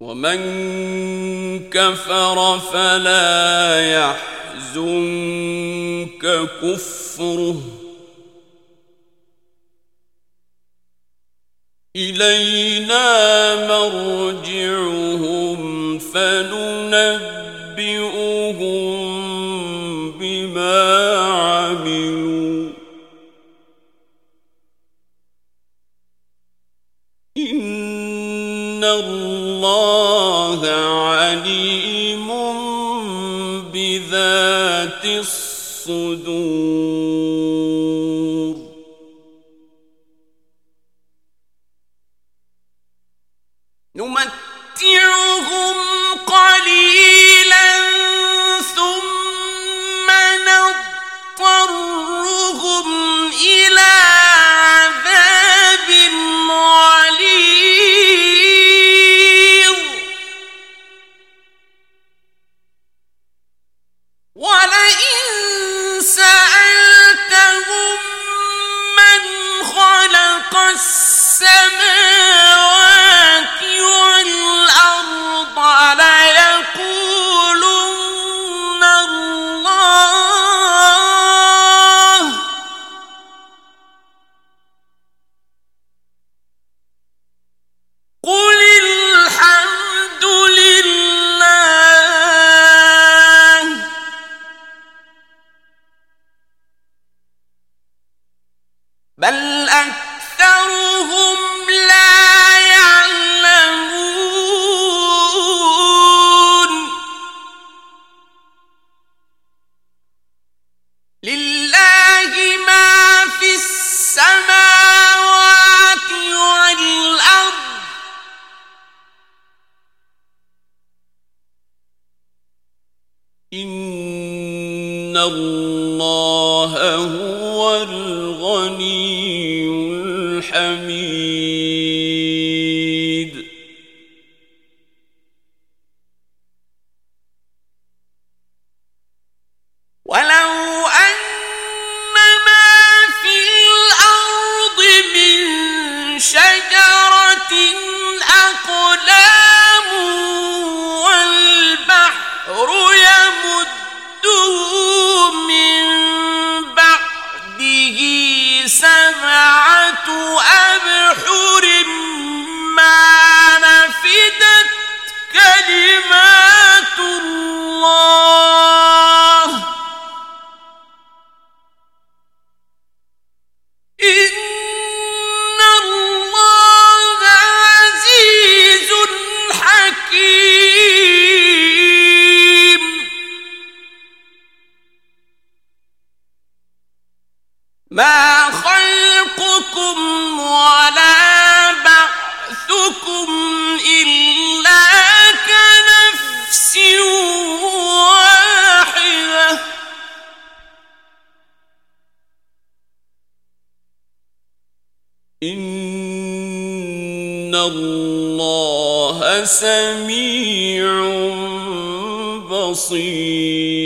ومن كفر فلا يحزنك كفره. إلينا مرجعهم فننبئهم الصدور اللہ هو الغنی الحمید ما خلقكم ولا بعثكم إلا كنفس واحدة. إن الله سميع بصير.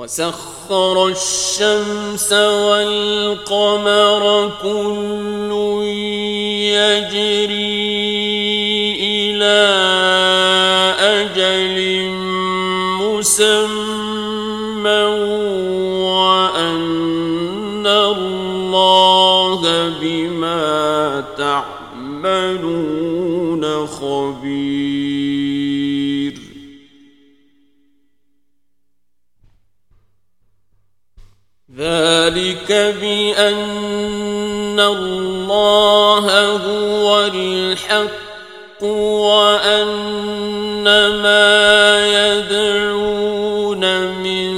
وسخر الشمس والقمر كل يجري إلى أجل مسمى وأن الله بما تعملون خبير ذلك بأن الله هو الحق وأن ما يدعون من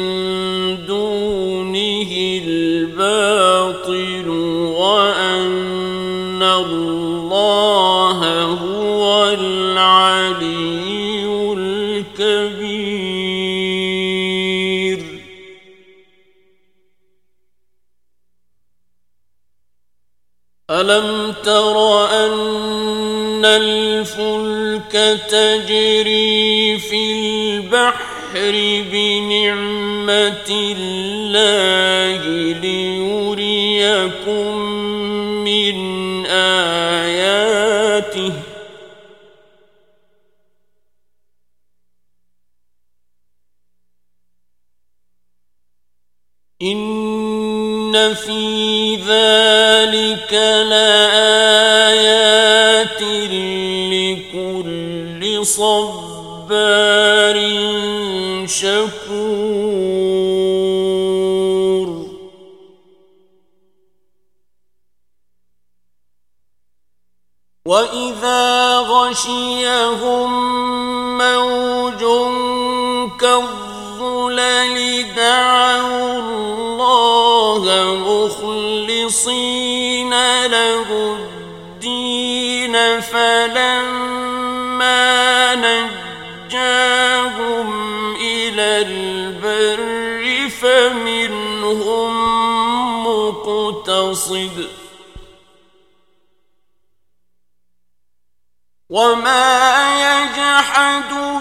دونه الباطل وأن الله ألم تر أن الفلك تجري في البحر بنعمة الله ليريكم من آياته إن في ذلك لآيات لكل صبار شكور وإذا غشيهم موج كالظلل دعوا الله مخلصين الدين فلما نجاهم إلى البر فمنهم مقتصد وما يجحد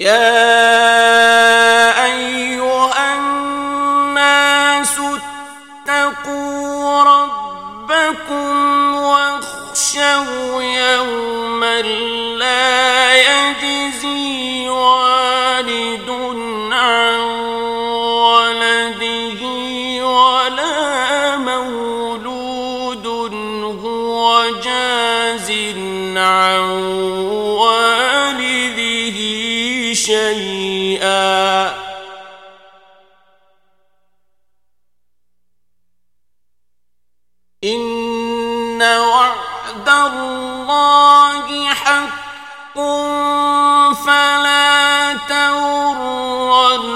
يا أيها الناس اتقوا ربكم واخشوا يوما لا يجزي والد عن ولده ولا مولود هو جاز عن ان وعد الله حق فلا تغرن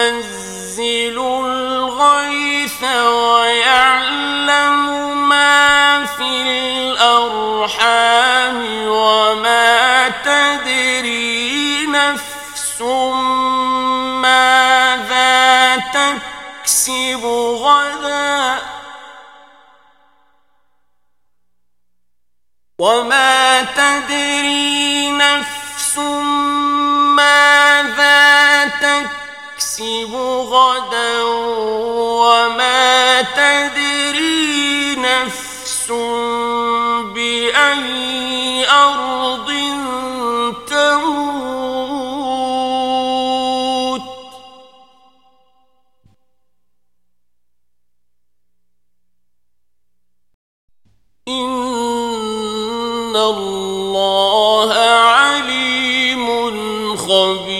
وينزل الغيث ويعلم ما في الأرحام وما تدري نفس ماذا تكسب غدا وما تدري نفس ماذا ماذا تكسب غدا وما تدري نفس بأي أرض تموت؟ إن الله عليم خبير